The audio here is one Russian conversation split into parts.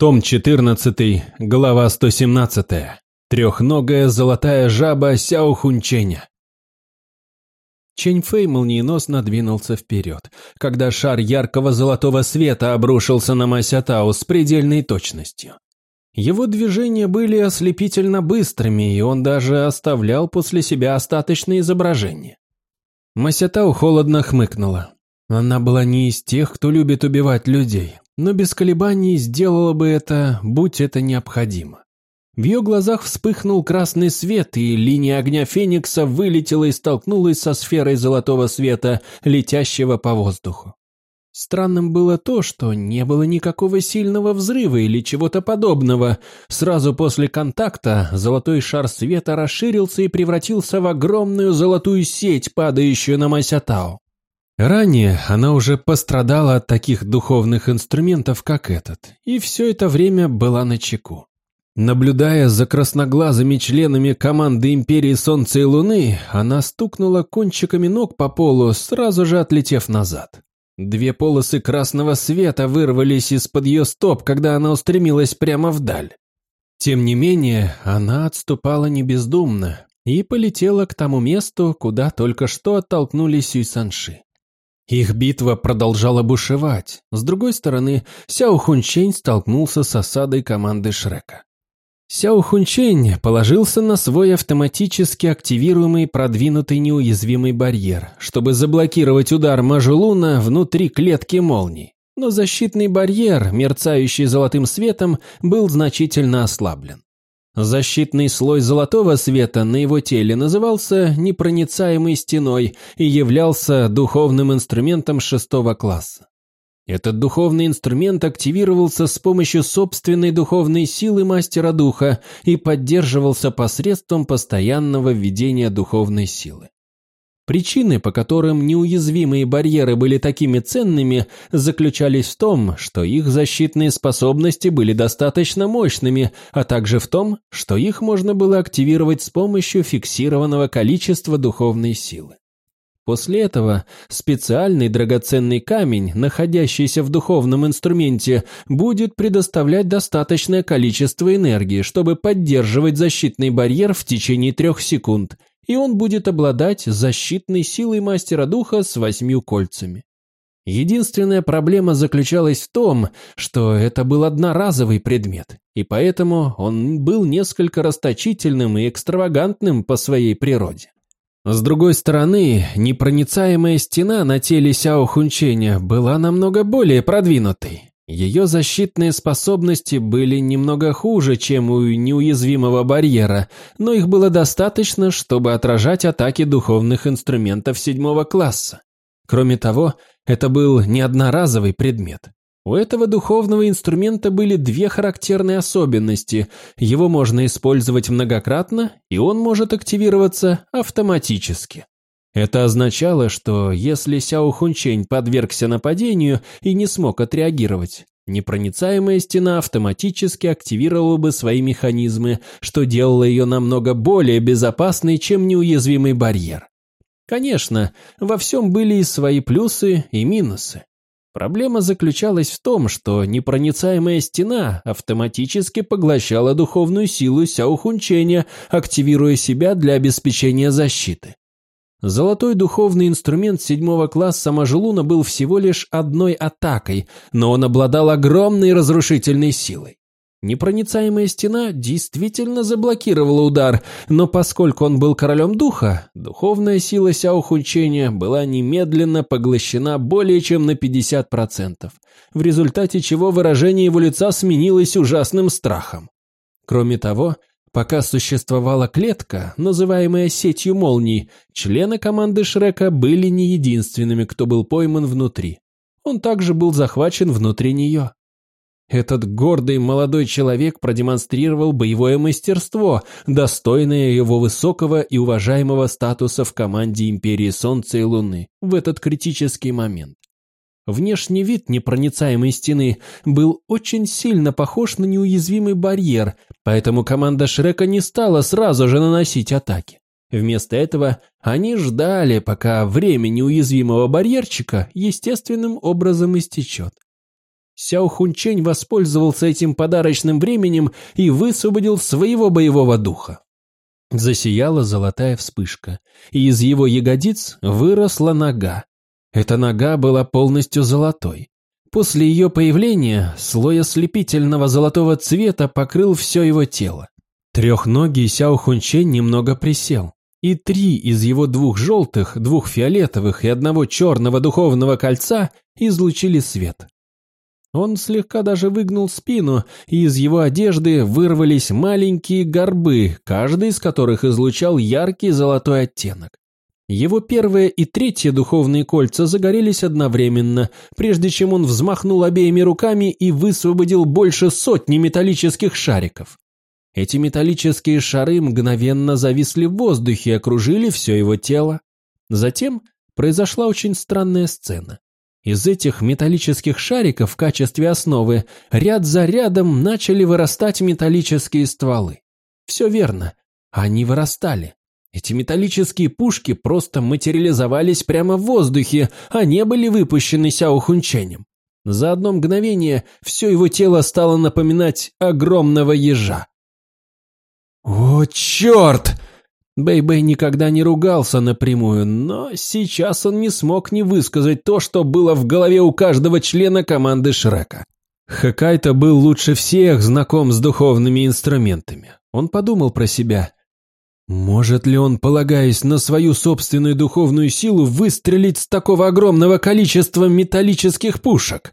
Том 14, глава 117. Трехногая золотая жаба Сяо Хунченя. Чень Фэй молниеносно двинулся вперед, когда шар яркого золотого света обрушился на Масятау с предельной точностью. Его движения были ослепительно быстрыми, и он даже оставлял после себя остаточные изображения. Масятау холодно хмыкнула. Она была не из тех, кто любит убивать людей, но без колебаний сделала бы это, будь это необходимо. В ее глазах вспыхнул красный свет, и линия огня Феникса вылетела и столкнулась со сферой золотого света, летящего по воздуху. Странным было то, что не было никакого сильного взрыва или чего-то подобного. Сразу после контакта золотой шар света расширился и превратился в огромную золотую сеть, падающую на Масятао. Ранее она уже пострадала от таких духовных инструментов, как этот, и все это время была на чеку. Наблюдая за красноглазыми членами команды Империи Солнца и Луны, она стукнула кончиками ног по полу, сразу же отлетев назад. Две полосы красного света вырвались из-под ее стоп, когда она устремилась прямо вдаль. Тем не менее, она отступала не бездумно и полетела к тому месту, куда только что оттолкнулись Сюйсанши. Их битва продолжала бушевать. С другой стороны, Сяо Хунчень столкнулся с осадой команды Шрека. Сяо Хунчень положился на свой автоматически активируемый продвинутый неуязвимый барьер, чтобы заблокировать удар Мажулуна внутри клетки молний. Но защитный барьер, мерцающий золотым светом, был значительно ослаблен. Защитный слой золотого света на его теле назывался непроницаемой стеной и являлся духовным инструментом шестого класса. Этот духовный инструмент активировался с помощью собственной духовной силы мастера духа и поддерживался посредством постоянного введения духовной силы. Причины, по которым неуязвимые барьеры были такими ценными, заключались в том, что их защитные способности были достаточно мощными, а также в том, что их можно было активировать с помощью фиксированного количества духовной силы. После этого специальный драгоценный камень, находящийся в духовном инструменте, будет предоставлять достаточное количество энергии, чтобы поддерживать защитный барьер в течение трех секунд, и он будет обладать защитной силой мастера духа с восьмью кольцами. Единственная проблема заключалась в том, что это был одноразовый предмет, и поэтому он был несколько расточительным и экстравагантным по своей природе. С другой стороны, непроницаемая стена на теле Сяо Хунченя была намного более продвинутой. Ее защитные способности были немного хуже, чем у неуязвимого барьера, но их было достаточно, чтобы отражать атаки духовных инструментов седьмого класса. Кроме того, это был не одноразовый предмет. У этого духовного инструмента были две характерные особенности. Его можно использовать многократно, и он может активироваться автоматически. Это означало, что если Сяо Хунчень подвергся нападению и не смог отреагировать, непроницаемая стена автоматически активировала бы свои механизмы, что делало ее намного более безопасной, чем неуязвимый барьер. Конечно, во всем были и свои плюсы и минусы. Проблема заключалась в том, что непроницаемая стена автоматически поглощала духовную силу Сяо Хунченя, активируя себя для обеспечения защиты. Золотой духовный инструмент седьмого класса Мажелуна был всего лишь одной атакой, но он обладал огромной разрушительной силой. Непроницаемая стена действительно заблокировала удар, но поскольку он был королем духа, духовная сила Сяо Хунченя была немедленно поглощена более чем на 50%, в результате чего выражение его лица сменилось ужасным страхом. Кроме того, Пока существовала клетка, называемая сетью молний, члены команды Шрека были не единственными, кто был пойман внутри. Он также был захвачен внутри нее. Этот гордый молодой человек продемонстрировал боевое мастерство, достойное его высокого и уважаемого статуса в команде Империи Солнца и Луны в этот критический момент. Внешний вид непроницаемой стены был очень сильно похож на неуязвимый барьер, поэтому команда Шрека не стала сразу же наносить атаки. Вместо этого они ждали, пока время неуязвимого барьерчика естественным образом истечет. Сяо Хунчень воспользовался этим подарочным временем и высвободил своего боевого духа. Засияла золотая вспышка, и из его ягодиц выросла нога. Эта нога была полностью золотой. После ее появления слой ослепительного золотого цвета покрыл все его тело. Трехногий Сяо Хунчень немного присел, и три из его двух желтых, двух фиолетовых и одного черного духовного кольца излучили свет. Он слегка даже выгнул спину, и из его одежды вырвались маленькие горбы, каждый из которых излучал яркий золотой оттенок. Его первое и третье духовные кольца загорелись одновременно, прежде чем он взмахнул обеими руками и высвободил больше сотни металлических шариков. Эти металлические шары мгновенно зависли в воздухе и окружили все его тело. Затем произошла очень странная сцена. Из этих металлических шариков в качестве основы ряд за рядом начали вырастать металлические стволы. Все верно, они вырастали. Эти металлические пушки просто материализовались прямо в воздухе, а не были выпущены Сяо Хунченем. За одно мгновение все его тело стало напоминать огромного ежа. «О, черт!» Бэй-Бэй никогда не ругался напрямую, но сейчас он не смог не высказать то, что было в голове у каждого члена команды Шрека. Хакайто был лучше всех знаком с духовными инструментами. Он подумал про себя. Может ли он, полагаясь на свою собственную духовную силу, выстрелить с такого огромного количества металлических пушек?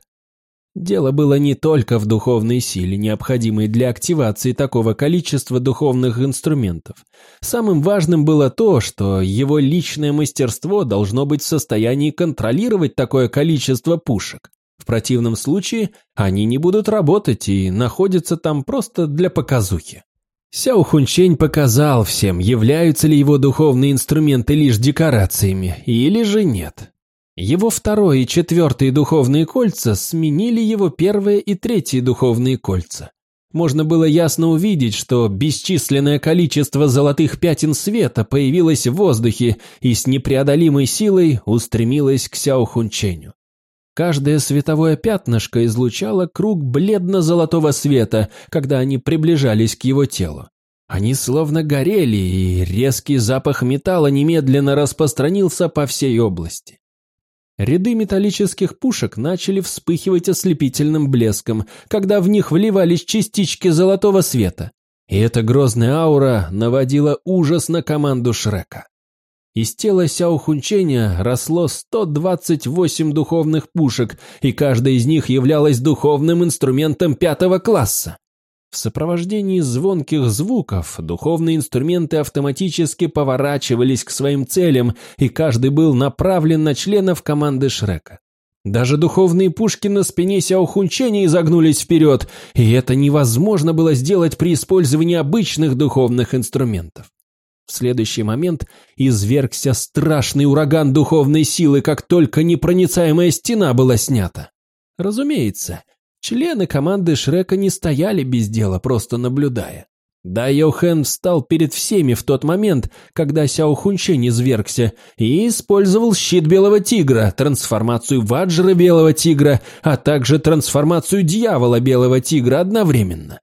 Дело было не только в духовной силе, необходимой для активации такого количества духовных инструментов. Самым важным было то, что его личное мастерство должно быть в состоянии контролировать такое количество пушек. В противном случае они не будут работать и находятся там просто для показухи. Сяо Хунчень показал всем, являются ли его духовные инструменты лишь декорациями, или же нет. Его второе и четвертое духовные кольца сменили его первое и третье духовные кольца. Можно было ясно увидеть, что бесчисленное количество золотых пятен света появилось в воздухе и с непреодолимой силой устремилось к Сяо Хунченю. Каждое световое пятнышко излучало круг бледно-золотого света, когда они приближались к его телу. Они словно горели, и резкий запах металла немедленно распространился по всей области. Ряды металлических пушек начали вспыхивать ослепительным блеском, когда в них вливались частички золотого света. И эта грозная аура наводила ужас на команду Шрека. Из тела Сяо Хунченя росло 128 духовных пушек, и каждая из них являлась духовным инструментом пятого класса. В сопровождении звонких звуков духовные инструменты автоматически поворачивались к своим целям, и каждый был направлен на членов команды Шрека. Даже духовные пушки на спине Сяохунченя изогнулись вперед, и это невозможно было сделать при использовании обычных духовных инструментов. В следующий момент извергся страшный ураган духовной силы, как только непроницаемая стена была снята. Разумеется, Члены команды Шрека не стояли без дела, просто наблюдая. Да Йохэн встал перед всеми в тот момент, когда Сяо Хунчень извергся, и использовал щит Белого Тигра, трансформацию Ваджра Белого Тигра, а также трансформацию Дьявола Белого Тигра одновременно.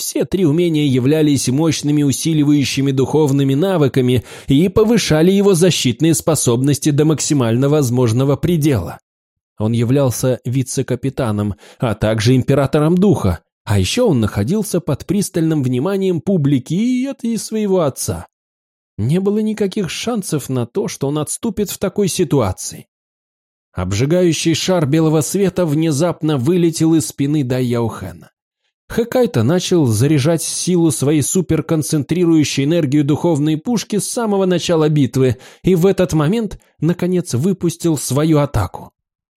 Все три умения являлись мощными усиливающими духовными навыками и повышали его защитные способности до максимально возможного предела. Он являлся вице-капитаном, а также императором духа, а еще он находился под пристальным вниманием публики и от и своего отца. Не было никаких шансов на то, что он отступит в такой ситуации. Обжигающий шар белого света внезапно вылетел из спины Дайяухена. Хэкайто начал заряжать силу своей суперконцентрирующей энергию духовной пушки с самого начала битвы и в этот момент, наконец, выпустил свою атаку.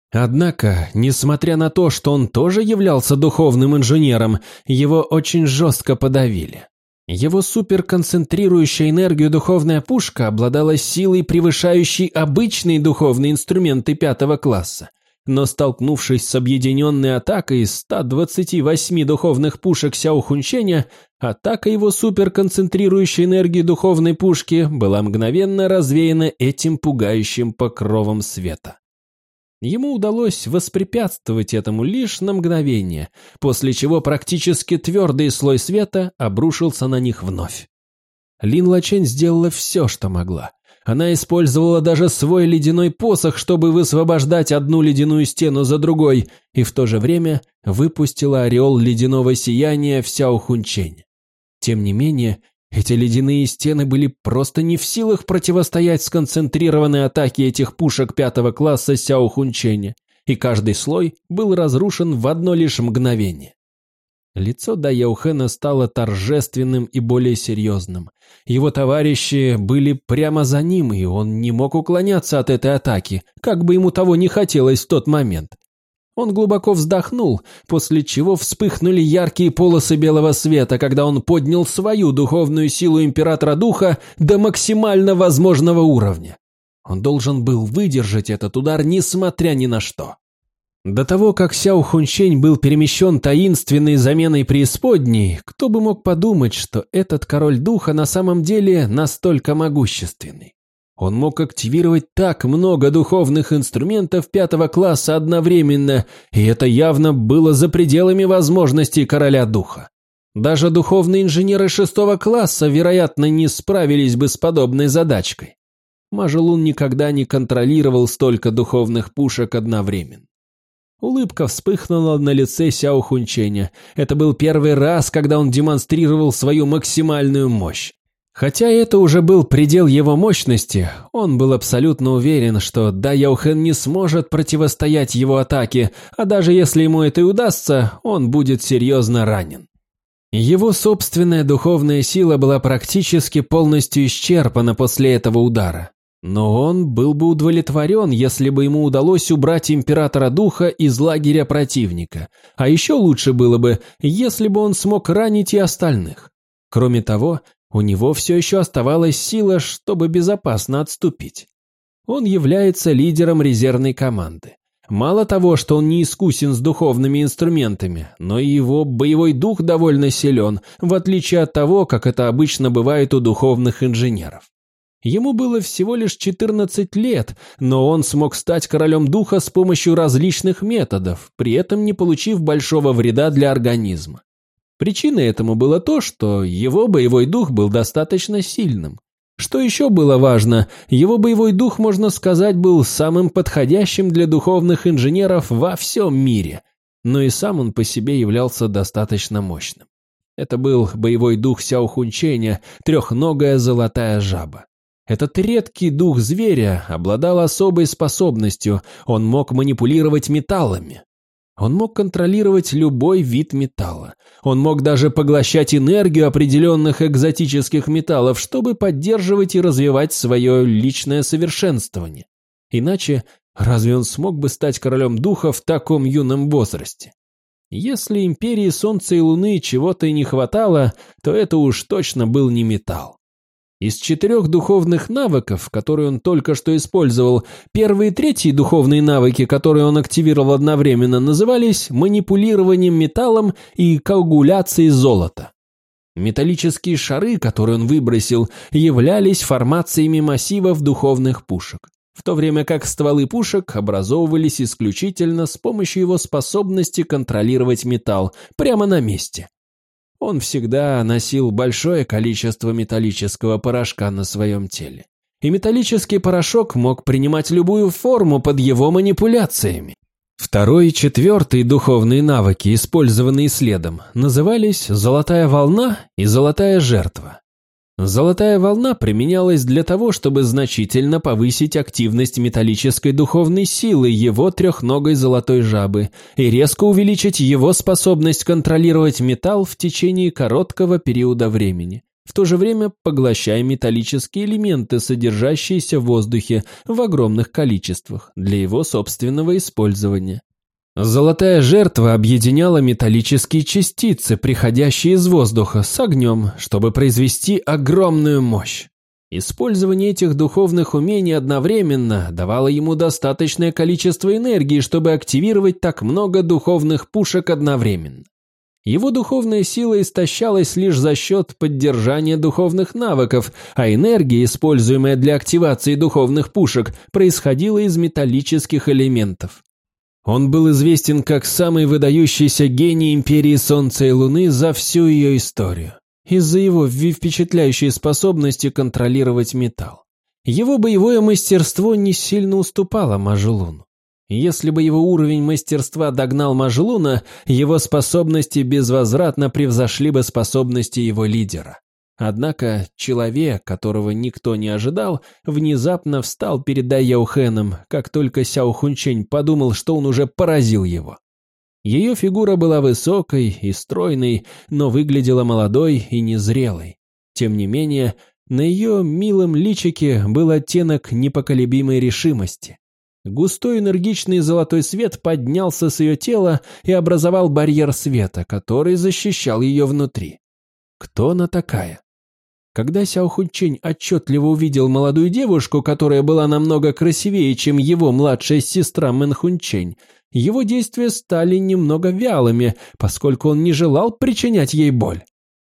Однако, несмотря на то, что он тоже являлся духовным инженером, его очень жестко подавили. Его суперконцентрирующая энергию духовная пушка обладала силой, превышающей обычные духовные инструменты пятого класса. Но столкнувшись с объединенной атакой 128 духовных пушек Сяо Хунченя, атака его суперконцентрирующей энергии духовной пушки была мгновенно развеяна этим пугающим покровом света. Ему удалось воспрепятствовать этому лишь на мгновение, после чего практически твердый слой света обрушился на них вновь. Лин Лачень сделала все, что могла. Она использовала даже свой ледяной посох, чтобы высвобождать одну ледяную стену за другой, и в то же время выпустила ореол ледяного сияния в Сяохунчень. Тем не менее, эти ледяные стены были просто не в силах противостоять сконцентрированной атаке этих пушек пятого класса Сяо Хунченя, и каждый слой был разрушен в одно лишь мгновение. Лицо Да Яухена стало торжественным и более серьезным. Его товарищи были прямо за ним, и он не мог уклоняться от этой атаки, как бы ему того не хотелось в тот момент. Он глубоко вздохнул, после чего вспыхнули яркие полосы белого света, когда он поднял свою духовную силу Императора Духа до максимально возможного уровня. Он должен был выдержать этот удар, несмотря ни на что. До того, как Сяо Хунчень был перемещен таинственной заменой преисподней, кто бы мог подумать, что этот король духа на самом деле настолько могущественный. Он мог активировать так много духовных инструментов пятого класса одновременно, и это явно было за пределами возможностей короля духа. Даже духовные инженеры шестого класса, вероятно, не справились бы с подобной задачкой. Мажелун никогда не контролировал столько духовных пушек одновременно. Улыбка вспыхнула на лице Сяо Хунченя. Это был первый раз, когда он демонстрировал свою максимальную мощь. Хотя это уже был предел его мощности, он был абсолютно уверен, что Да Яухен не сможет противостоять его атаке, а даже если ему это и удастся, он будет серьезно ранен. Его собственная духовная сила была практически полностью исчерпана после этого удара. Но он был бы удовлетворен, если бы ему удалось убрать Императора Духа из лагеря противника. А еще лучше было бы, если бы он смог ранить и остальных. Кроме того, у него все еще оставалась сила, чтобы безопасно отступить. Он является лидером резервной команды. Мало того, что он не искусен с духовными инструментами, но и его боевой дух довольно силен, в отличие от того, как это обычно бывает у духовных инженеров. Ему было всего лишь 14 лет, но он смог стать королем духа с помощью различных методов, при этом не получив большого вреда для организма. Причиной этому было то, что его боевой дух был достаточно сильным. Что еще было важно, его боевой дух, можно сказать, был самым подходящим для духовных инженеров во всем мире, но и сам он по себе являлся достаточно мощным. Это был боевой дух Сяо Хунченя, трехногая золотая жаба. Этот редкий дух зверя обладал особой способностью, он мог манипулировать металлами. Он мог контролировать любой вид металла. Он мог даже поглощать энергию определенных экзотических металлов, чтобы поддерживать и развивать свое личное совершенствование. Иначе разве он смог бы стать королем духа в таком юном возрасте? Если империи Солнца и Луны чего-то и не хватало, то это уж точно был не металл. Из четырех духовных навыков, которые он только что использовал, первые и третьи духовные навыки, которые он активировал одновременно, назывались манипулированием металлом и коагуляцией золота. Металлические шары, которые он выбросил, являлись формациями массивов духовных пушек, в то время как стволы пушек образовывались исключительно с помощью его способности контролировать металл прямо на месте. Он всегда носил большое количество металлического порошка на своем теле. И металлический порошок мог принимать любую форму под его манипуляциями. Второй и четвертый духовные навыки, использованные следом, назывались «золотая волна» и «золотая жертва». Золотая волна применялась для того, чтобы значительно повысить активность металлической духовной силы его трехногой золотой жабы и резко увеличить его способность контролировать металл в течение короткого периода времени, в то же время поглощая металлические элементы, содержащиеся в воздухе в огромных количествах для его собственного использования. Золотая жертва объединяла металлические частицы, приходящие из воздуха, с огнем, чтобы произвести огромную мощь. Использование этих духовных умений одновременно давало ему достаточное количество энергии, чтобы активировать так много духовных пушек одновременно. Его духовная сила истощалась лишь за счет поддержания духовных навыков, а энергия, используемая для активации духовных пушек, происходила из металлических элементов. Он был известен как самый выдающийся гений Империи Солнца и Луны за всю ее историю, из-за его впечатляющей способности контролировать металл. Его боевое мастерство не сильно уступало Мажелуну. Если бы его уровень мастерства догнал Мажлуна, его способности безвозвратно превзошли бы способности его лидера. Однако человек, которого никто не ожидал, внезапно встал перед Дайяухеном, как только Сяо Хунчень подумал, что он уже поразил его. Ее фигура была высокой и стройной, но выглядела молодой и незрелой. Тем не менее, на ее милом личике был оттенок непоколебимой решимости. Густой энергичный золотой свет поднялся с ее тела и образовал барьер света, который защищал ее внутри. Кто она такая? Когда Сяо Хунчень отчетливо увидел молодую девушку, которая была намного красивее, чем его младшая сестра Мэн Хунчень, его действия стали немного вялыми, поскольку он не желал причинять ей боль.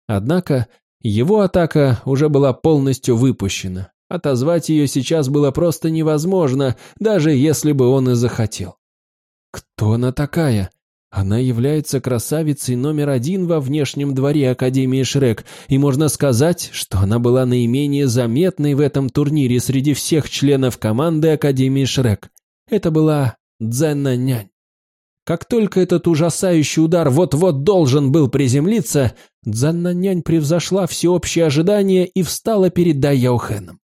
Однако его атака уже была полностью выпущена, Отозвать ее сейчас было просто невозможно, даже если бы он и захотел. Кто она такая? Она является красавицей номер один во внешнем дворе Академии Шрек, и можно сказать, что она была наименее заметной в этом турнире среди всех членов команды Академии Шрек. Это была Дзенна Нянь. Как только этот ужасающий удар вот-вот должен был приземлиться, Дзенна Нянь превзошла всеобщее ожидание и встала перед Дайяухеном.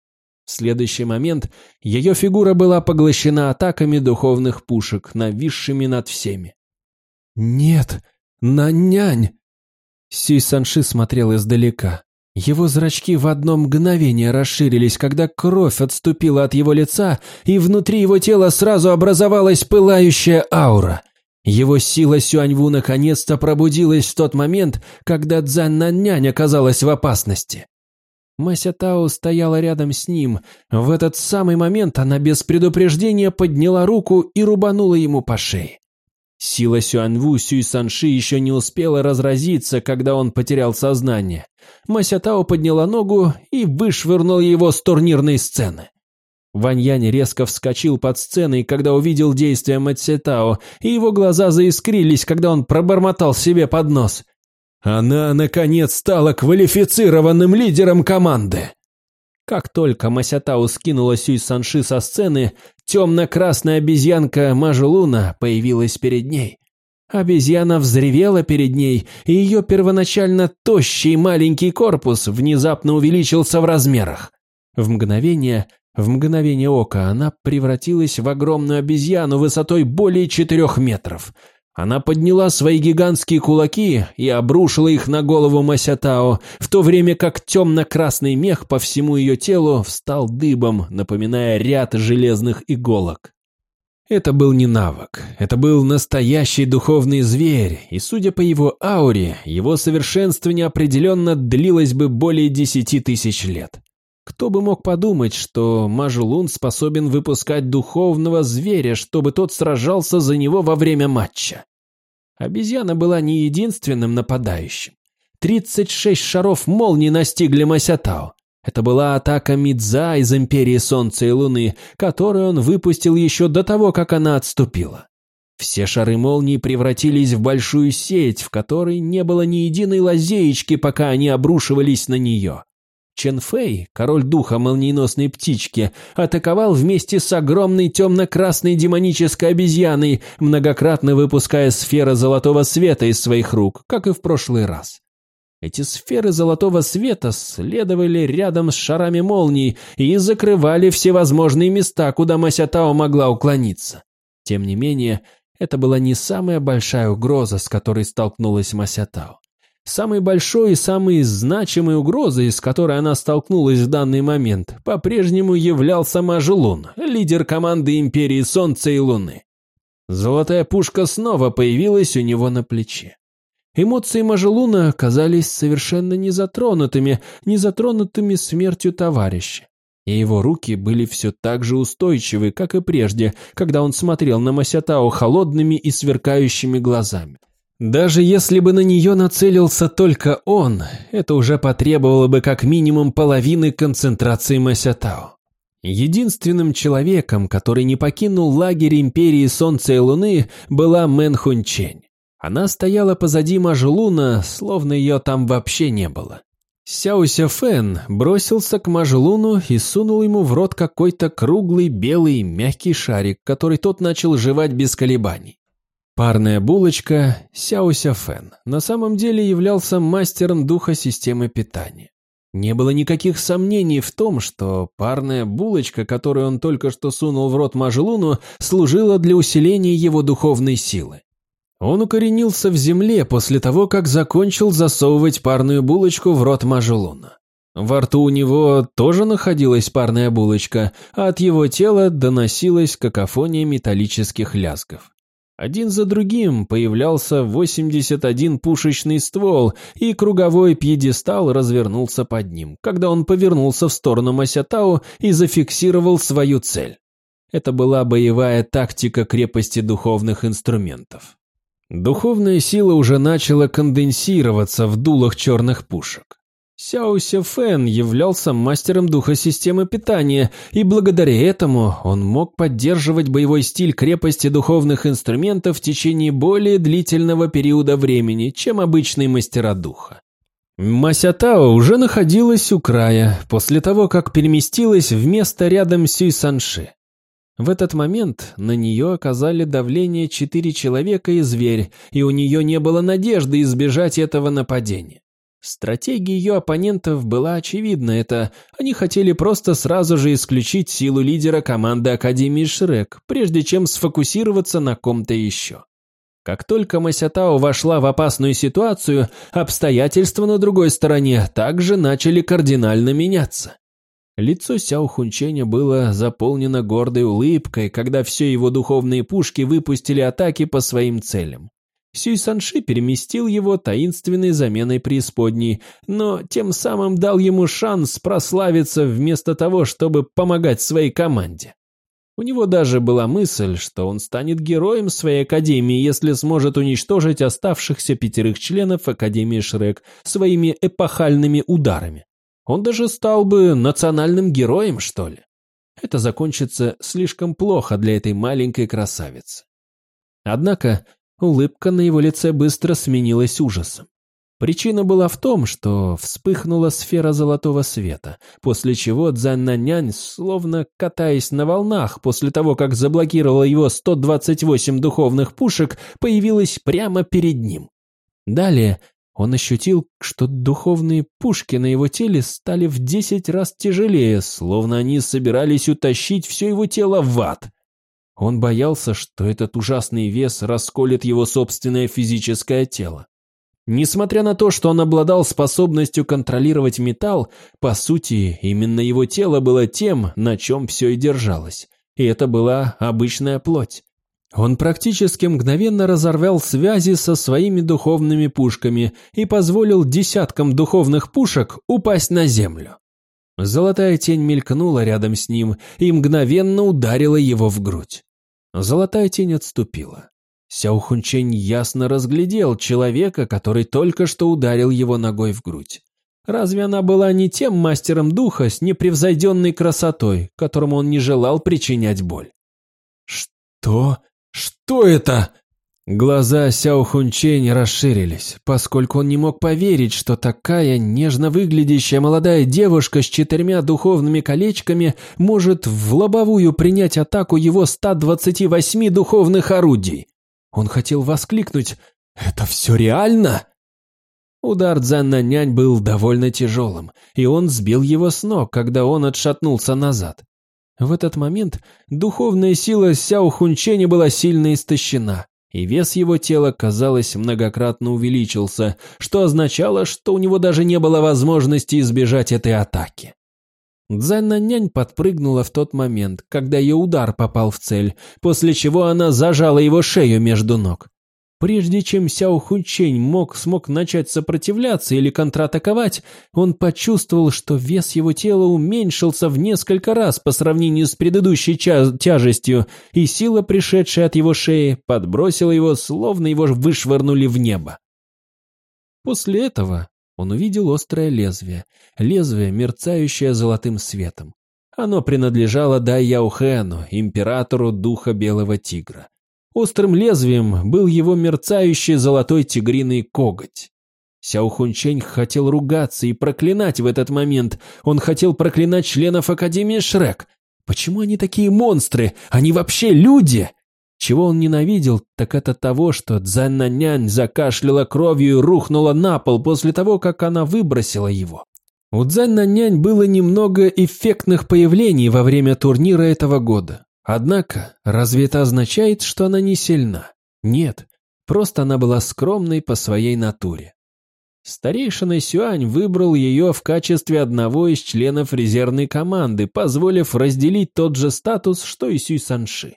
В следующий момент ее фигура была поглощена атаками духовных пушек, нависшими над всеми. «Нет, на нянь!» Сюй Санши смотрел издалека. Его зрачки в одно мгновение расширились, когда кровь отступила от его лица, и внутри его тела сразу образовалась пылающая аура. Его сила Сюаньву наконец-то пробудилась в тот момент, когда Цзан Нянь оказалась в опасности. Мася Тао стояла рядом с ним. В этот самый момент она без предупреждения подняла руку и рубанула ему по шее. Сила Сюаньву Сюй Санши еще не успела разразиться, когда он потерял сознание. Мася Тао подняла ногу и вышвырнула его с турнирной сцены. Ваньянь резко вскочил под сценой, когда увидел действия Тао, и его глаза заискрились, когда он пробормотал себе под нос. Она, наконец, стала квалифицированным лидером команды. Как только Масятау скинула Сюй Санши со сцены, темно-красная обезьянка Мажулуна появилась перед ней. Обезьяна взревела перед ней, и ее первоначально тощий маленький корпус внезапно увеличился в размерах. В мгновение, в мгновение ока она превратилась в огромную обезьяну высотой более четырех метров – она подняла свои гигантские кулаки и обрушила их на голову Масятао, в то время как темно-красный мех по всему ее телу встал дыбом, напоминая ряд железных иголок. Это был не навык, это был настоящий духовный зверь, и, судя по его ауре, его совершенствование определенно длилось бы более десяти тысяч лет. Кто бы мог подумать, что Мажулун способен выпускать духовного зверя, чтобы тот сражался за него во время матча? Обезьяна была не единственным нападающим. 36 шаров молний настигли Масятао. Это была атака Мидза из Империи Солнца и Луны, которую он выпустил еще до того, как она отступила. Все шары молний превратились в большую сеть, в которой не было ни единой лазеечки, пока они обрушивались на нее. Чен Фэй, король духа молниеносной птички, атаковал вместе с огромной темно-красной демонической обезьяной, многократно выпуская сферы золотого света из своих рук, как и в прошлый раз. Эти сферы золотого света следовали рядом с шарами молний и закрывали всевозможные места, куда Масятао могла уклониться. Тем не менее, это была не самая большая угроза, с которой столкнулась Масятао. Самой большой и самой значимой угрозой, с которой она столкнулась в данный момент, по-прежнему являлся Мажелун, лидер команды Империи Солнца и Луны. Золотая пушка снова появилась у него на плече. Эмоции Мажелуна казались совершенно незатронутыми, незатронутыми смертью товарища. И его руки были все так же устойчивы, как и прежде, когда он смотрел на Масятао холодными и сверкающими глазами. Даже если бы на нее нацелился только он, это уже потребовало бы как минимум половины концентрации Масятао. Единственным человеком, который не покинул лагерь Империи Солнца и Луны, была Мэн Хунчень. Она стояла позади Мажлуна, словно ее там вообще не было. Сяося Фэн бросился к Мажлуну и сунул ему в рот какой-то круглый белый мягкий шарик, который тот начал жевать без колебаний. Парная булочка Сяося Фэн на самом деле являлся мастером духа системы питания. Не было никаких сомнений в том, что парная булочка, которую он только что сунул в рот Мажлуну, служила для усиления его духовной силы. Он укоренился в земле после того, как закончил засовывать парную булочку в рот Мажелуна. Во рту у него тоже находилась парная булочка, а от его тела доносилась какофония металлических лязгов. Один за другим появлялся 81 пушечный ствол, и круговой пьедестал развернулся под ним, когда он повернулся в сторону Масятау и зафиксировал свою цель. Это была боевая тактика крепости духовных инструментов. Духовная сила уже начала конденсироваться в дулах черных пушек. Сяо Фэн являлся мастером духа системы питания, и благодаря этому он мог поддерживать боевой стиль крепости духовных инструментов в течение более длительного периода времени, чем обычные мастера духа. Масятао уже находилась у края, после того, как переместилась в место рядом Сюй Санши. В этот момент на нее оказали давление четыре человека и зверь, и у нее не было надежды избежать этого нападения. Стратегия ее оппонентов была очевидна, это они хотели просто сразу же исключить силу лидера команды Академии Шрек, прежде чем сфокусироваться на ком-то еще. Как только Масятао вошла в опасную ситуацию, обстоятельства на другой стороне также начали кардинально меняться. Лицо Сяо Хунченя было заполнено гордой улыбкой, когда все его духовные пушки выпустили атаки по своим целям. Сюй Санши переместил его таинственной заменой преисподней, но тем самым дал ему шанс прославиться вместо того, чтобы помогать своей команде. У него даже была мысль, что он станет героем своей академии, если сможет уничтожить оставшихся пятерых членов Академии Шрек своими эпохальными ударами. Он даже стал бы национальным героем, что ли. Это закончится слишком плохо для этой маленькой красавицы. Однако улыбка на его лице быстро сменилась ужасом. Причина была в том, что вспыхнула сфера золотого света, после чего Цзаннанянь, словно катаясь на волнах после того, как заблокировала его 128 духовных пушек, появилась прямо перед ним. Далее он ощутил, что духовные пушки на его теле стали в десять раз тяжелее, словно они собирались утащить все его тело в ад. Он боялся, что этот ужасный вес расколет его собственное физическое тело. Несмотря на то, что он обладал способностью контролировать металл, по сути, именно его тело было тем, на чем все и держалось. И это была обычная плоть. Он практически мгновенно разорвал связи со своими духовными пушками и позволил десяткам духовных пушек упасть на землю. Золотая тень мелькнула рядом с ним и мгновенно ударила его в грудь. Золотая тень отступила. Сяо Хунчень ясно разглядел человека, который только что ударил его ногой в грудь. Разве она была не тем мастером духа с непревзойденной красотой, которому он не желал причинять боль? «Что?» «Что это?» Глаза Сяо Хунчень расширились, поскольку он не мог поверить, что такая нежно выглядящая молодая девушка с четырьмя духовными колечками может в лобовую принять атаку его 128 духовных орудий. Он хотел воскликнуть «Это все реально?» Удар Дзанна Нянь был довольно тяжелым, и он сбил его с ног, когда он отшатнулся назад. В этот момент духовная сила Сяо Хунченя была сильно истощена, и вес его тела, казалось, многократно увеличился, что означало, что у него даже не было возможности избежать этой атаки. Цзэннанянь подпрыгнула в тот момент, когда ее удар попал в цель, после чего она зажала его шею между ног. Прежде чем Сяо Хунчень мог, смог начать сопротивляться или контратаковать, он почувствовал, что вес его тела уменьшился в несколько раз по сравнению с предыдущей тяжестью, и сила, пришедшая от его шеи, подбросила его, словно его вышвырнули в небо. После этого он увидел острое лезвие, лезвие, мерцающее золотым светом. Оно принадлежало Дай Яухену, императору Духа Белого Тигра. Острым лезвием был его мерцающий золотой тигриный коготь. Сяо Хунчень хотел ругаться и проклинать в этот момент. Он хотел проклинать членов Академии Шрек. Почему они такие монстры? Они вообще люди? Чего он ненавидел, так это того, что Цзаннанянь закашляла кровью и рухнула на пол после того, как она выбросила его. У Цзаннанянь было немного эффектных появлений во время турнира этого года. Однако, разве это означает, что она не сильна? Нет, просто она была скромной по своей натуре. Старейшина Сюань выбрал ее в качестве одного из членов резервной команды, позволив разделить тот же статус, что и Сюй Санши.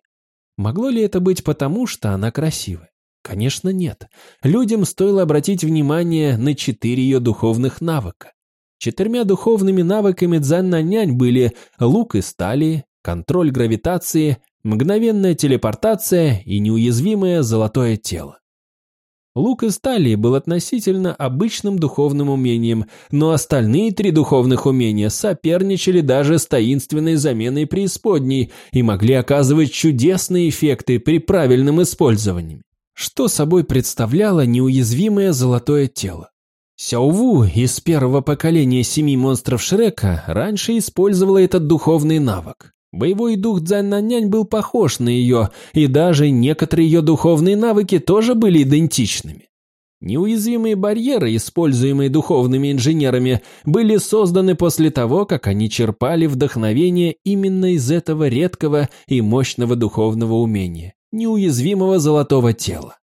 Могло ли это быть потому, что она красивая? Конечно, нет. Людям стоило обратить внимание на четыре ее духовных навыка. Четырьмя духовными навыками Цзан были лук из стали, контроль гравитации, мгновенная телепортация и неуязвимое золотое тело. Лук из стали был относительно обычным духовным умением, но остальные три духовных умения соперничали даже с таинственной заменой преисподней и могли оказывать чудесные эффекты при правильном использовании. Что собой представляло неуязвимое золотое тело? Сяову из первого поколения семи монстров Шрека раньше использовала этот духовный навык. Боевой дух Цзяннанянь был похож на ее, и даже некоторые ее духовные навыки тоже были идентичными. Неуязвимые барьеры, используемые духовными инженерами, были созданы после того, как они черпали вдохновение именно из этого редкого и мощного духовного умения – неуязвимого золотого тела.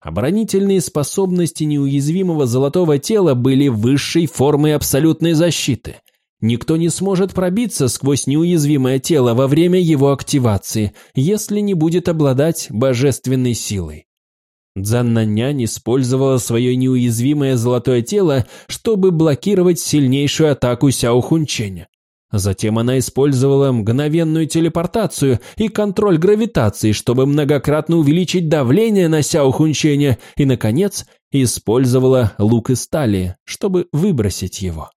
Оборонительные способности неуязвимого золотого тела были высшей формой абсолютной защиты – Никто не сможет пробиться сквозь неуязвимое тело во время его активации, если не будет обладать божественной силой. Дзаннанянь использовала свое неуязвимое золотое тело, чтобы блокировать сильнейшую атаку Сяо Хунченя. Затем она использовала мгновенную телепортацию и контроль гравитации, чтобы многократно увеличить давление на Сяо Хунченя и, наконец, использовала лук из стали, чтобы выбросить его.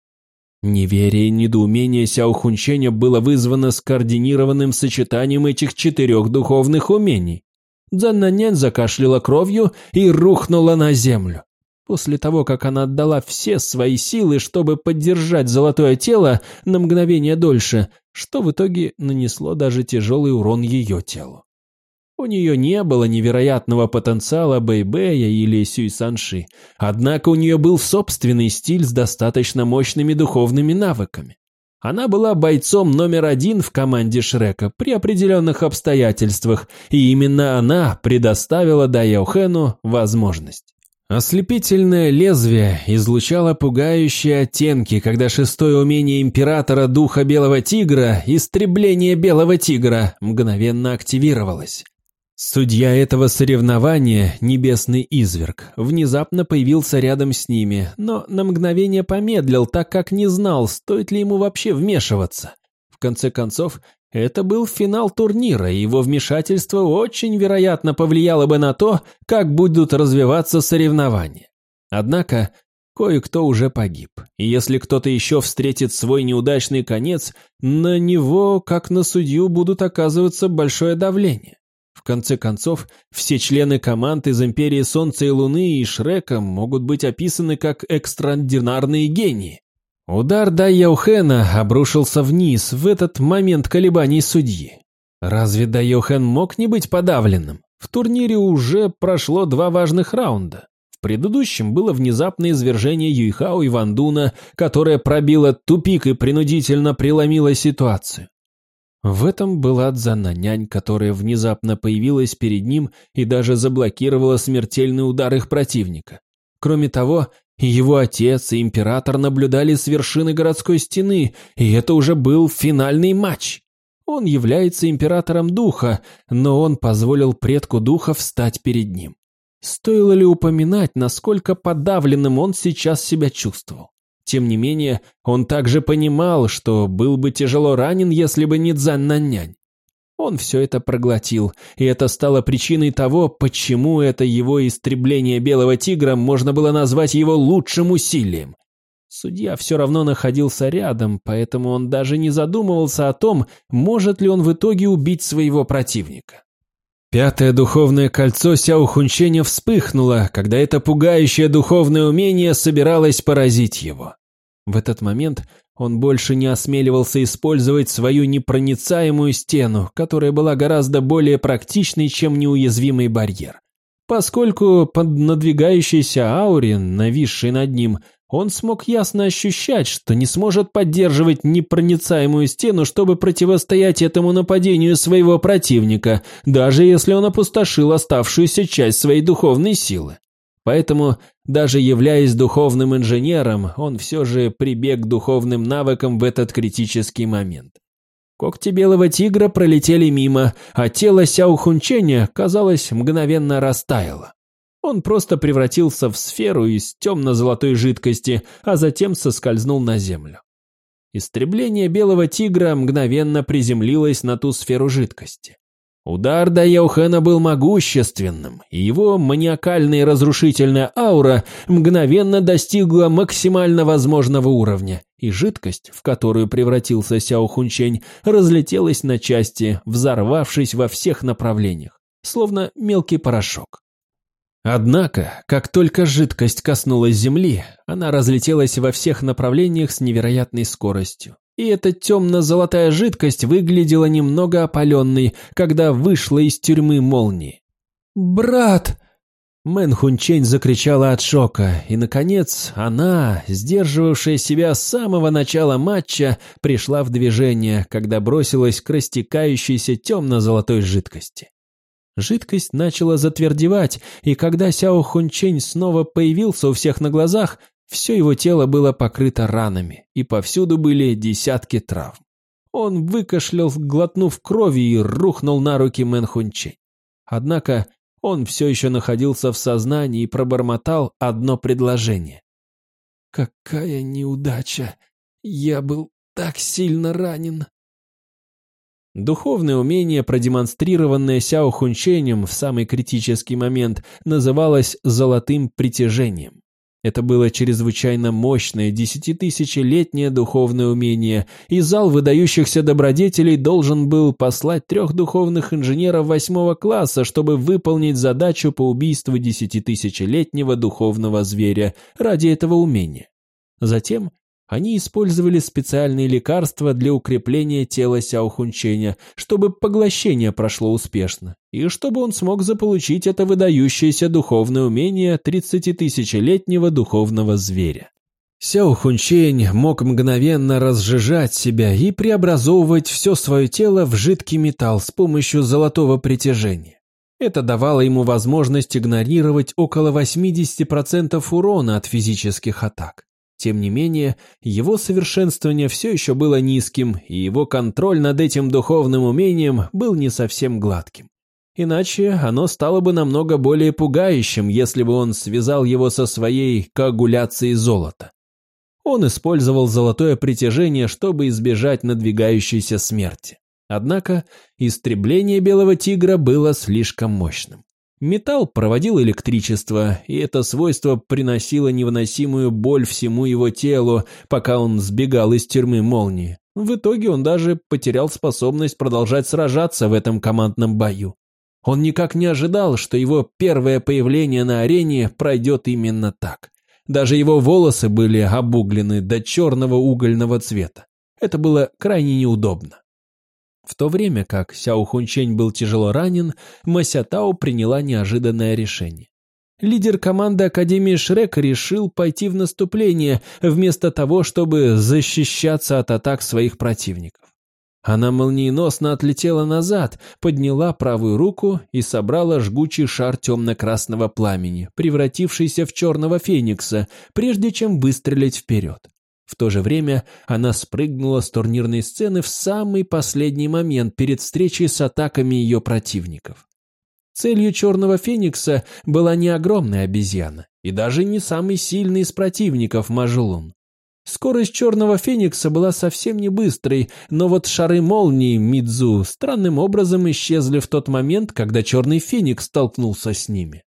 Неверие и недоумение Сяо Хунченя было вызвано скоординированным сочетанием этих четырех духовных умений. Дзаннанянь закашляла кровью и рухнула на землю. После того, как она отдала все свои силы, чтобы поддержать золотое тело на мгновение дольше, что в итоге нанесло даже тяжелый урон ее телу. У нее не было невероятного потенциала Бэйбэя или Сюй Санши, однако у нее был собственный стиль с достаточно мощными духовными навыками. Она была бойцом номер один в команде Шрека при определенных обстоятельствах, и именно она предоставила Дайохэну возможность. Ослепительное лезвие излучало пугающие оттенки, когда шестое умение императора Духа Белого Тигра, истребление Белого Тигра, мгновенно активировалось. Судья этого соревнования, небесный изверг, внезапно появился рядом с ними, но на мгновение помедлил, так как не знал, стоит ли ему вообще вмешиваться. В конце концов, это был финал турнира, и его вмешательство очень вероятно повлияло бы на то, как будут развиваться соревнования. Однако, кое-кто уже погиб, и если кто-то еще встретит свой неудачный конец, на него, как на судью, будут оказываться большое давление. В конце концов, все члены команд из Империи Солнца и Луны и Шрека могут быть описаны как экстраординарные гении. Удар Дай Яухена обрушился вниз в этот момент колебаний судьи. Разве Дай Яухен мог не быть подавленным? В турнире уже прошло два важных раунда. В предыдущем было внезапное извержение Юйхао и Вандуна, которое пробило тупик и принудительно преломило ситуацию. В этом была Дзана-нянь, которая внезапно появилась перед ним и даже заблокировала смертельный удар их противника. Кроме того, его отец и император наблюдали с вершины городской стены, и это уже был финальный матч. Он является императором духа, но он позволил предку духа встать перед ним. Стоило ли упоминать, насколько подавленным он сейчас себя чувствовал? Тем не менее, он также понимал, что был бы тяжело ранен, если бы не Цзан Наннянь. Он все это проглотил, и это стало причиной того, почему это его истребление белого тигра можно было назвать его лучшим усилием. Судья все равно находился рядом, поэтому он даже не задумывался о том, может ли он в итоге убить своего противника. Пятое духовное кольцо Сяо Хунченя вспыхнуло, когда это пугающее духовное умение собиралось поразить его. В этот момент он больше не осмеливался использовать свою непроницаемую стену, которая была гораздо более практичной, чем неуязвимый барьер. Поскольку под надвигающейся ауре, нависшей над ним, он смог ясно ощущать, что не сможет поддерживать непроницаемую стену, чтобы противостоять этому нападению своего противника, даже если он опустошил оставшуюся часть своей духовной силы. Поэтому, даже являясь духовным инженером, он все же прибег к духовным навыкам в этот критический момент. Когти белого тигра пролетели мимо, а тело Сяо Хунченя, казалось, мгновенно растаяло. Он просто превратился в сферу из темно-золотой жидкости, а затем соскользнул на землю. Истребление белого тигра мгновенно приземлилось на ту сферу жидкости. Удар Даяухена был могущественным, и его маниакальная разрушительная аура мгновенно достигла максимально возможного уровня, и жидкость, в которую превратился Сяо Хунчень, разлетелась на части, взорвавшись во всех направлениях, словно мелкий порошок. Однако, как только жидкость коснулась земли, она разлетелась во всех направлениях с невероятной скоростью. И эта темно-золотая жидкость выглядела немного опаленной, когда вышла из тюрьмы молнии. «Брат!» Мэн Хунчень закричала от шока, и, наконец, она, сдерживавшая себя с самого начала матча, пришла в движение, когда бросилась к растекающейся темно-золотой жидкости. Жидкость начала затвердевать, и когда Сяо Хунчень снова появился у всех на глазах, все его тело было покрыто ранами, и повсюду были десятки травм. Он выкашлял, глотнув крови, и рухнул на руки Мэн Хунчень. Однако он все еще находился в сознании и пробормотал одно предложение. «Какая неудача! Я был так сильно ранен!» Духовное умение, продемонстрированное Сяо Хунченем в самый критический момент, называлось «золотым притяжением». Это было чрезвычайно мощное десятитысячелетнее духовное умение, и зал выдающихся добродетелей должен был послать трех духовных инженеров восьмого класса, чтобы выполнить задачу по убийству десятитысячелетнего духовного зверя ради этого умения. Затем они использовали специальные лекарства для укрепления тела Сяохунченя, чтобы поглощение прошло успешно, и чтобы он смог заполучить это выдающееся духовное умение 30-тысячелетнего духовного зверя. Сяо Хунчень мог мгновенно разжижать себя и преобразовывать все свое тело в жидкий металл с помощью золотого притяжения. Это давало ему возможность игнорировать около 80% урона от физических атак. Тем не менее, его совершенствование все еще было низким, и его контроль над этим духовным умением был не совсем гладким. Иначе оно стало бы намного более пугающим, если бы он связал его со своей коагуляцией золота. Он использовал золотое притяжение, чтобы избежать надвигающейся смерти. Однако истребление белого тигра было слишком мощным. Металл проводил электричество, и это свойство приносило невыносимую боль всему его телу, пока он сбегал из тюрьмы молнии. В итоге он даже потерял способность продолжать сражаться в этом командном бою. Он никак не ожидал, что его первое появление на арене пройдет именно так. Даже его волосы были обуглены до черного угольного цвета. Это было крайне неудобно. В то время как Сяо Хунчень был тяжело ранен, Мася Тао приняла неожиданное решение. Лидер команды Академии Шрек решил пойти в наступление, вместо того, чтобы защищаться от атак своих противников. Она молниеносно отлетела назад, подняла правую руку и собрала жгучий шар темно-красного пламени, превратившийся в черного феникса, прежде чем выстрелить вперед. В то же время она спрыгнула с турнирной сцены в самый последний момент перед встречей с атаками ее противников. Целью черного феникса была не огромная обезьяна и даже не самый сильный из противников Мажулун. Скорость черного феникса была совсем не быстрой, но вот шары молнии Мидзу странным образом исчезли в тот момент, когда черный феникс столкнулся с ними.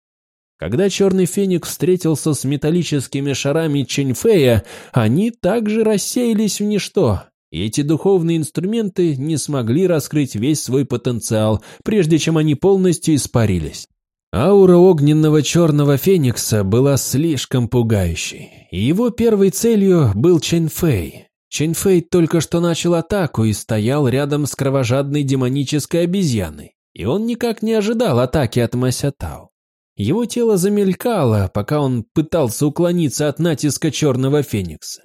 Когда черный феникс встретился с металлическими шарами Чэньфэя, они также рассеялись в ничто, эти духовные инструменты не смогли раскрыть весь свой потенциал, прежде чем они полностью испарились. Аура огненного черного феникса была слишком пугающей, его первой целью был Чэньфэй. Чэньфэй только что начал атаку и стоял рядом с кровожадной демонической обезьяной, и он никак не ожидал атаки от Масятау. Его тело замелькало, пока он пытался уклониться от натиска черного феникса.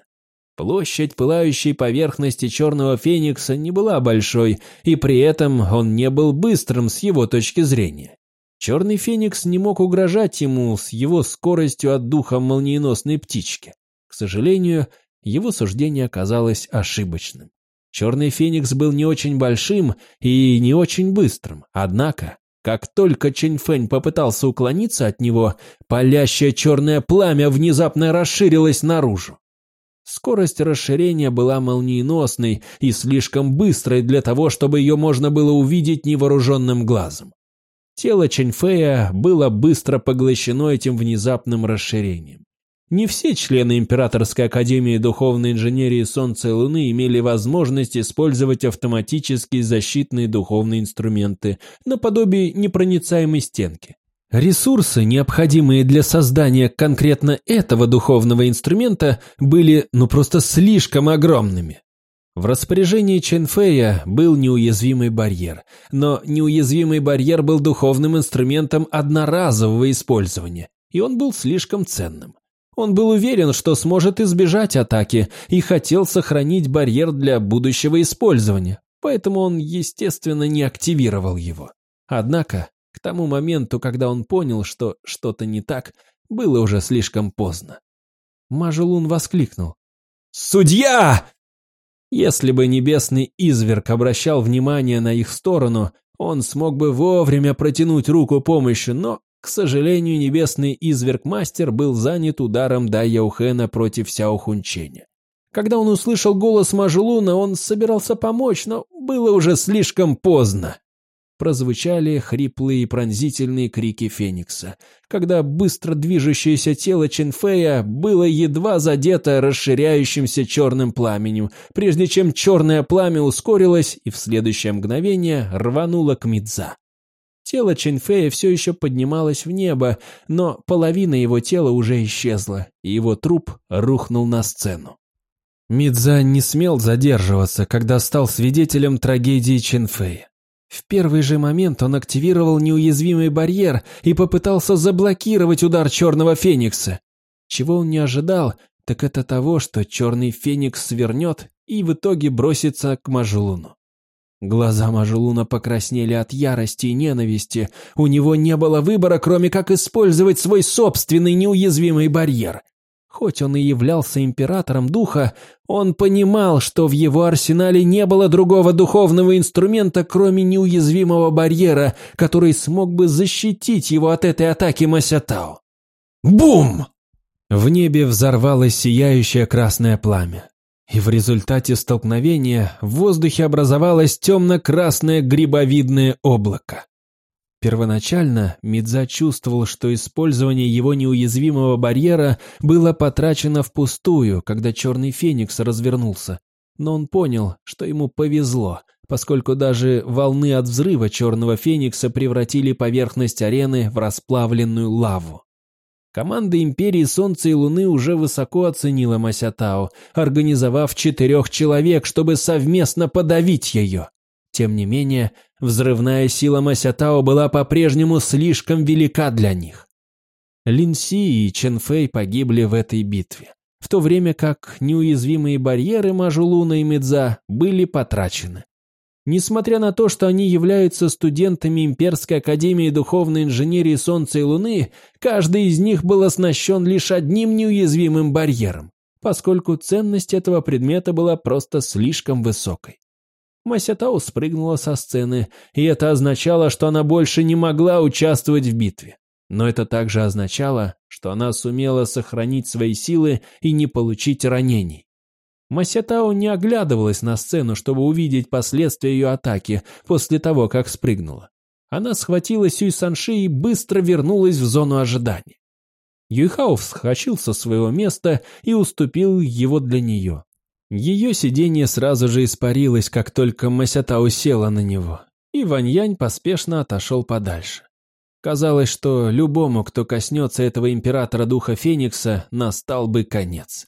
Площадь пылающей поверхности черного феникса не была большой, и при этом он не был быстрым с его точки зрения. Черный феникс не мог угрожать ему с его скоростью от духа молниеносной птички. К сожалению, его суждение оказалось ошибочным. Черный феникс был не очень большим и не очень быстрым, однако, как только Чэньфэнь попытался уклониться от него, палящее черное пламя внезапно расширилось наружу. Скорость расширения была молниеносной и слишком быстрой для того, чтобы ее можно было увидеть невооруженным глазом. Тело Чэньфэя было быстро поглощено этим внезапным расширением. Не все члены Императорской Академии Духовной Инженерии Солнца и Луны имели возможность использовать автоматические защитные духовные инструменты наподобие непроницаемой стенки. Ресурсы, необходимые для создания конкретно этого духовного инструмента, были ну просто слишком огромными. В распоряжении Чэньфэя был неуязвимый барьер, но неуязвимый барьер был духовным инструментом одноразового использования, и он был слишком ценным. Он был уверен, что сможет избежать атаки и хотел сохранить барьер для будущего использования, поэтому он, естественно, не активировал его. Однако, к тому моменту, когда он понял, что что-то не так, было уже слишком поздно. Мажелун воскликнул. «Судья!» Если бы небесный изверг обращал внимание на их сторону, он смог бы вовремя протянуть руку помощи, но, к сожалению, небесный изверг-мастер был занят ударом Дай Яухена против Сяо Хунченя. Когда он услышал голос Мажулуна, он собирался помочь, но было уже слишком поздно прозвучали хриплые и пронзительные крики Феникса, когда быстро движущееся тело Ченфея было едва задето расширяющимся черным пламенем, прежде чем черное пламя ускорилось и в следующее мгновение рвануло к Мидза. Тело Ченфея все еще поднималось в небо, но половина его тела уже исчезла, и его труп рухнул на сцену. Мидза не смел задерживаться, когда стал свидетелем трагедии Ченфея. В первый же момент он активировал неуязвимый барьер и попытался заблокировать удар Черного Феникса. Чего он не ожидал, так это того, что Черный Феникс свернет и в итоге бросится к Мажулуну. Глаза Мажулуна покраснели от ярости и ненависти. У него не было выбора, кроме как использовать свой собственный неуязвимый барьер. Хоть он и являлся императором духа, он понимал, что в его арсенале не было другого духовного инструмента, кроме неуязвимого барьера, который смог бы защитить его от этой атаки Масятао. Бум! В небе взорвалось сияющее красное пламя. И в результате столкновения в воздухе образовалось темно-красное грибовидное облако. Первоначально Мидза чувствовал, что использование его неуязвимого барьера было потрачено впустую, когда Черный Феникс развернулся. Но он понял, что ему повезло, поскольку даже волны от взрыва Черного Феникса превратили поверхность арены в расплавленную лаву. Команда Империи Солнца и Луны уже высоко оценила Масятао, организовав четырех человек, чтобы совместно подавить ее. Тем не менее, взрывная сила Масятао была по-прежнему слишком велика для них. Лин Си и Чен Фэй погибли в этой битве, в то время как неуязвимые барьеры Мажулуна и Мидза были потрачены. Несмотря на то, что они являются студентами Имперской Академии Духовной Инженерии Солнца и Луны, каждый из них был оснащен лишь одним неуязвимым барьером, поскольку ценность этого предмета была просто слишком высокой. Масятау спрыгнула со сцены, и это означало, что она больше не могла участвовать в битве. Но это также означало, что она сумела сохранить свои силы и не получить ранений. Масятао не оглядывалась на сцену, чтобы увидеть последствия ее атаки после того, как спрыгнула. Она схватила Сюй Санши и быстро вернулась в зону ожидания. Юйхао вскочил со своего места и уступил его для нее. Ее сиденье сразу же испарилось, как только Масятао села на него, и Ваньянь поспешно отошел подальше. Казалось, что любому, кто коснется этого императора духа Феникса, настал бы конец.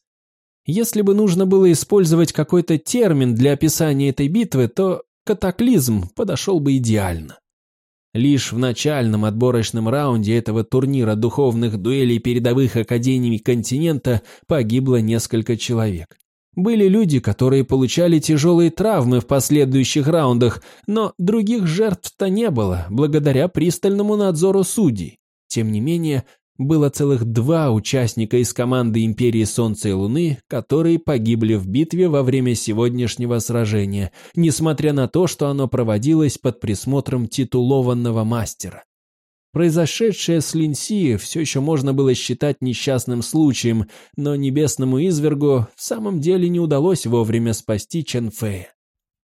Если бы нужно было использовать какой-то термин для описания этой битвы, то катаклизм подошел бы идеально. Лишь в начальном отборочном раунде этого турнира духовных дуэлей передовых академий континента погибло несколько человек. Были люди, которые получали тяжелые травмы в последующих раундах, но других жертв-то не было, благодаря пристальному надзору судей. Тем не менее, было целых два участника из команды Империи Солнца и Луны, которые погибли в битве во время сегодняшнего сражения, несмотря на то, что оно проводилось под присмотром титулованного мастера. Произошедшее с Линси все еще можно было считать несчастным случаем, но небесному извергу в самом деле не удалось вовремя спасти Чен Фэя.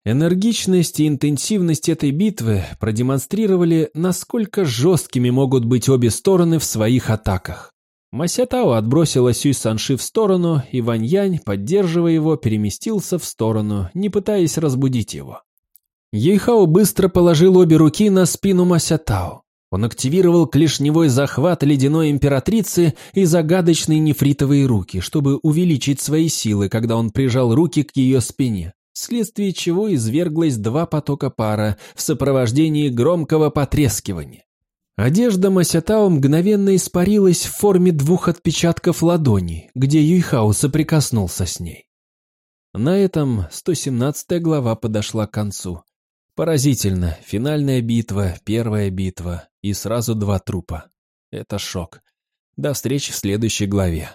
Энергичность и интенсивность этой битвы продемонстрировали, насколько жесткими могут быть обе стороны в своих атаках. Масятао отбросила Сюй Санши в сторону, и Ваньянь, поддерживая его, переместился в сторону, не пытаясь разбудить его. Ейхао быстро положил обе руки на спину Масятао. Он активировал клешневой захват ледяной императрицы и загадочные нефритовые руки, чтобы увеличить свои силы, когда он прижал руки к ее спине вследствие чего изверглось два потока пара в сопровождении громкого потрескивания. Одежда Масятао мгновенно испарилась в форме двух отпечатков ладони, где Юйхао соприкоснулся с ней. На этом 117 глава подошла к концу. Поразительно, финальная битва, первая битва и сразу два трупа. Это шок. До встречи в следующей главе.